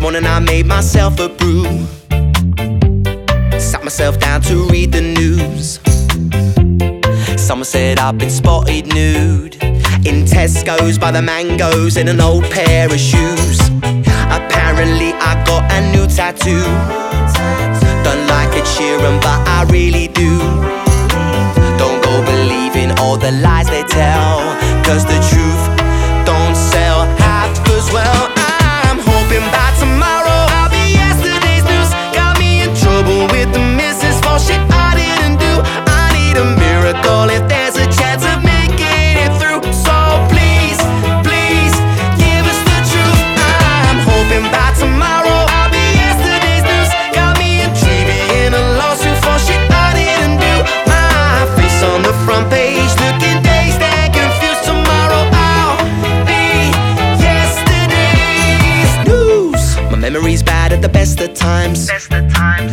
Morning I made myself a brew. Sat myself down to read the news. Someone said I've been spotted nude in Tesco's by the mangoes in an old pair of shoes. Apparently, I got a new tattoo. Don't like it, Sheeran, but I really do. Don't go believing all the lies they tell, cause the memory's bad at the best of times. Best of times,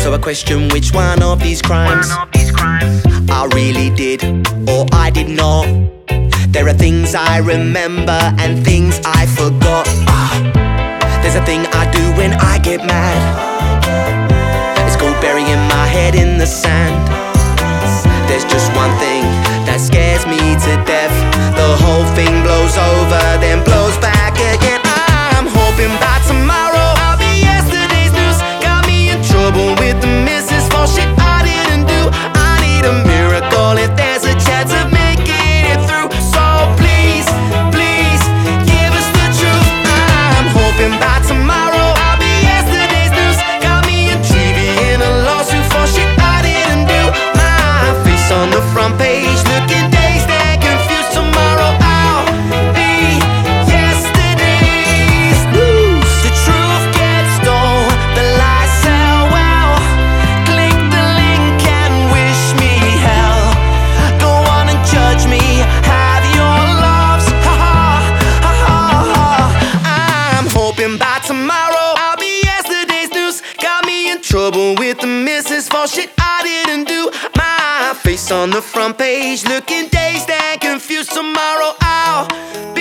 So I question which one of these crimes of these crimes. I really did or I did not. There are things I remember and things I forgot. Ah, there's a thing I do when I get mad. It's called burying my head in the sand. There's just one thing that scares me to death. The whole by tomorrow I'll be yesterday's news. Got me in trouble with the missus for shit I didn't do. My face on the front page, looking dazed and confused. Tomorrow I'll.